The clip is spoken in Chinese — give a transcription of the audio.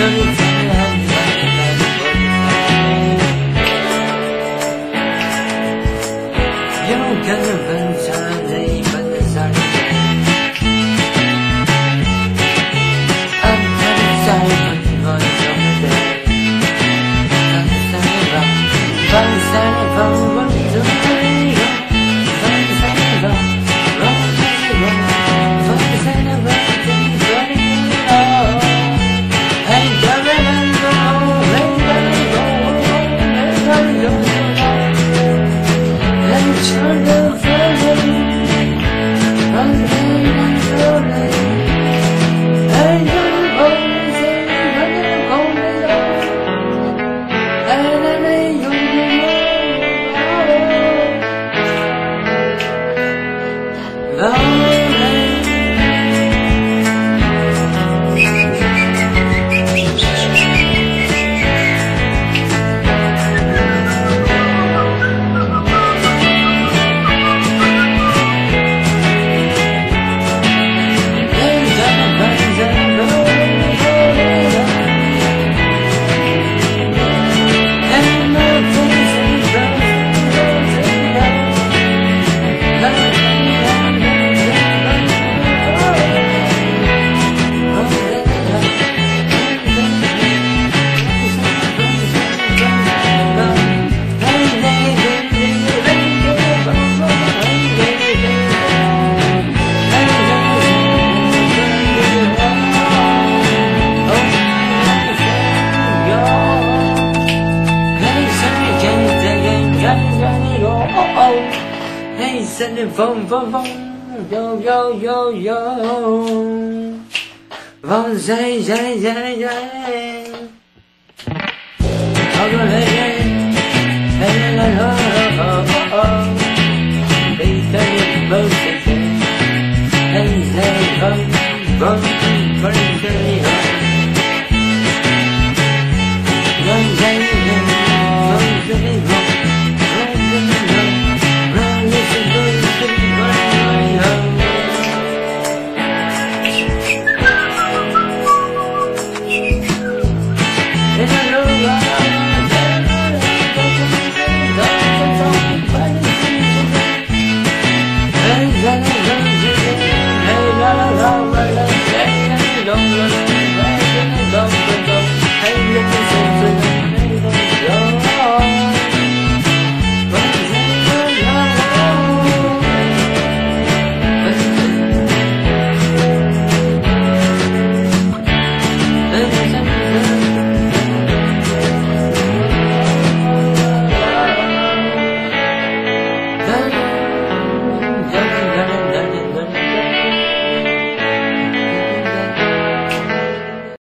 等在那，在那，在那，在那。有个温柔的，温柔的少年。爱他的笑，他的笑，他的笑，他的笑。他的笑，他的笑，他的笑。森林风风风，悠悠，悠悠，风吹吹吹吹，好多人，